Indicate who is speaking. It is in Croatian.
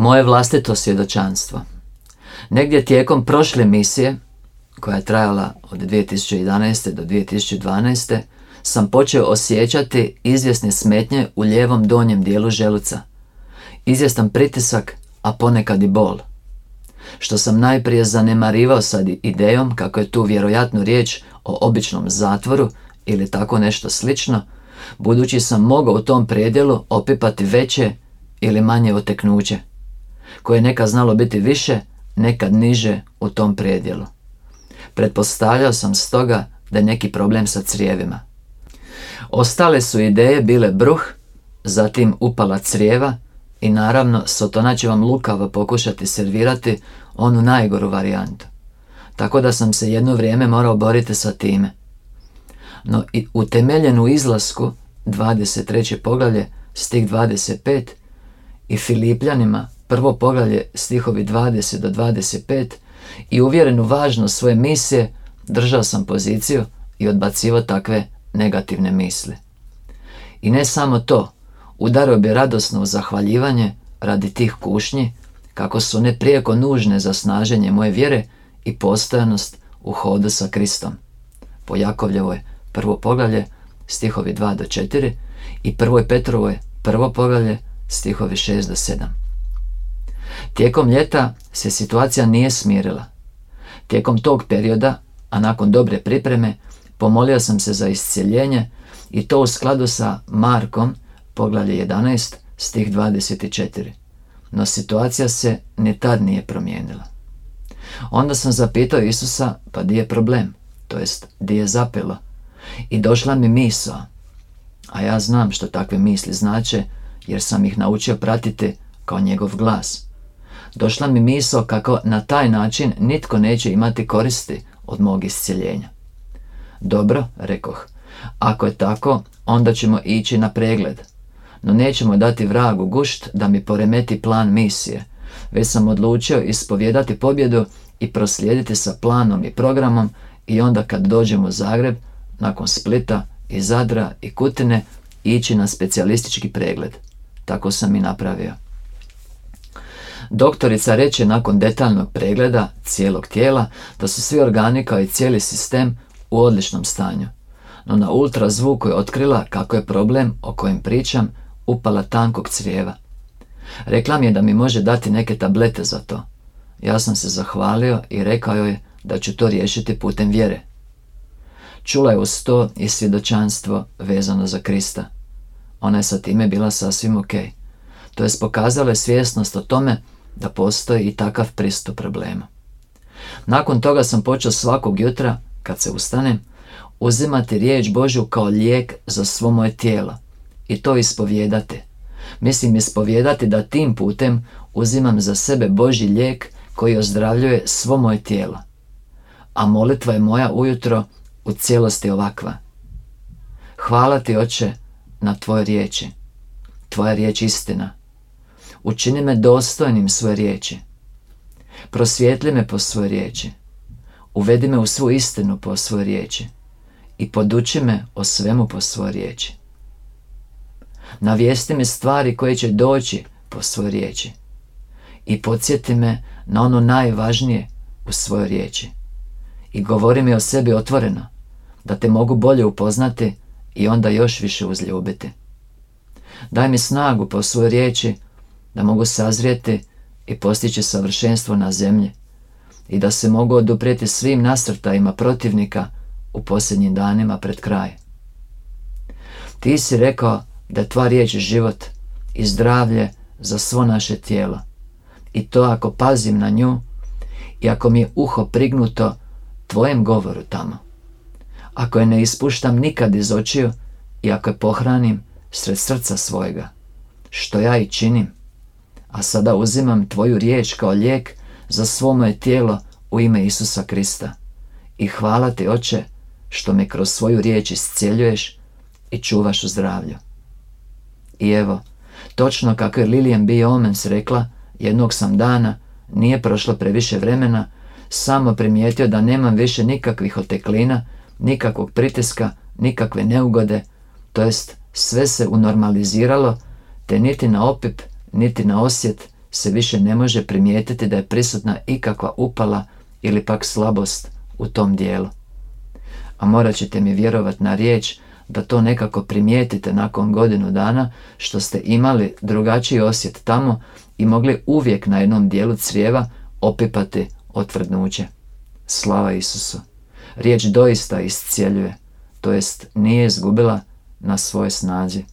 Speaker 1: Moje vlastito svjedočanstvo. Negdje tijekom prošle misije, koja je trajala od 2011. do 2012. sam počeo osjećati izvjesne smetnje u lijevom donjem dijelu želuca. Izvjestan pritisak, a ponekad i bol. Što sam najprije zanemarivao sad idejom kako je tu vjerojatno riječ o običnom zatvoru ili tako nešto slično, budući sam mogao u tom predjelu opipati veće ili manje oteknuće, koje je nekad znalo biti više, nekad niže u tom predjelu. Pretpostavljao sam stoga da je neki problem sa crijevima. Ostale su ideje bile bruh, zatim upala crijeva i naravno Sotona će vam lukavo pokušati servirati onu najgoru varijantu. Tako da sam se jedno vrijeme morao boriti sa time. No i utemeljen u izlasku 23. poglavlje stih 25 i Filipljanima prvo poglavlje stihovi 20 do 25 i uvjeren u važnost svoje misije držao sam poziciju i odbacivo takve negativne misli. I ne samo to, udario bi radosno zahvaljivanje radi tih kušnji kako su one prijeko nužne za snaženje moje vjere i postojanost u hodu sa Kristom. Po Jakovljevoj prvo poglavlje stihovi 2 do 4 i prvoj Petrovoj prvo poglavlje stihovi 6 do 7. Tijekom ljeta se situacija nije smirila. Tijekom tog perioda, a nakon dobre pripreme, pomolio sam se za iscjeljenje i to u skladu sa Markom, poglavlje 11, stih 24. No situacija se ni tad nije promijenila. Onda sam zapitao Isusa, pa di je problem, to jest di je zapelo. I došla mi misao, a ja znam što takve misli znače, jer sam ih naučio pratiti kao njegov glas. Došla mi misao kako na taj način nitko neće imati koristi od mog iscjeljenja. Dobro, rekoh, ako je tako, onda ćemo ići na pregled. No nećemo dati vragu gušt da mi poremeti plan misije. Već sam odlučio ispovjedati pobjedu i proslijediti sa planom i programom i onda kad dođemo u Zagreb, nakon Splita i Zadra i Kutine, ići na specijalistički pregled. Tako sam i napravio. Doktorica reče nakon detaljnog pregleda cijelog tijela da su svi organi kao i cijeli sistem u odličnom stanju. No na ultrazvuku je otkrila kako je problem o kojem pričam upala tankog crijeva. Rekla mi je da mi može dati neke tablete za to. Ja sam se zahvalio i rekao joj da ću to riješiti putem vjere. Čula je uz to i svjedočanstvo vezano za Krista. Ona je sa time bila sasvim ok. To je pokazala svjesnost o tome da postoji i takav pristup problema. Nakon toga sam počeo svakog jutra, kad se ustanem, uzimati riječ Božju kao lijek za svo moje tijelo i to ispovijedati. Mislim ispovijedati da tim putem uzimam za sebe Božji lijek koji ozdravljuje svo moje tijelo. A molitva je moja ujutro u cijelosti ovakva. Hvala ti, oče, na tvoje riječi. Tvoja riječ istina. Učini me dostojnim svoje riječi. Prosvijetli me po svoje riječi. Uvedi me u svu istinu po svoje riječi. I poduči me o svemu po svoje riječi. Navijesti me stvari koje će doći po svoje riječi. I podsjeti me na ono najvažnije u svojoj riječi. I govori mi o sebi otvoreno, da te mogu bolje upoznati i onda još više uzljubiti. Daj mi snagu po svojoj riječi da mogu sazrijeti i postići savršenstvo na zemlji i da se mogu oduprijeti svim nasrtajima protivnika u posljednjim danima pred kraj. Ti si rekao da je tva riječ život i zdravlje za svo naše tijelo. I to ako pazim na nju i ako mi je uho prignuto tvojem govoru tamo. Ako je ne ispuštam nikad iz očiju i ako je pohranim sred srca svojega, što ja i činim. A sada uzimam tvoju riječ kao lijek za svo moje tijelo u ime Isusa Krista. I hvala ti, oče, što me kroz svoju riječ iscijeljuješ i čuvaš u zdravlju. I evo, točno kako je Lilian B. Omens rekla, jednog sam dana, nije prošlo previše vremena, samo primijetio da nemam više nikakvih oteklina, nikakvog pritiska, nikakve neugode, to jest sve se unormaliziralo, te niti na opip, niti na osjet, se više ne može primijetiti da je prisutna ikakva upala ili pak slabost u tom dijelu. A morat ćete mi vjerovat na riječ da to nekako primijetite nakon godinu dana što ste imali drugačiji osjet tamo i mogli uvijek na jednom dijelu crijeva opipati otvrdnuće. Slava Isusu! Riječ doista iscijeljuje, to jest nije izgubila na svojoj snazi.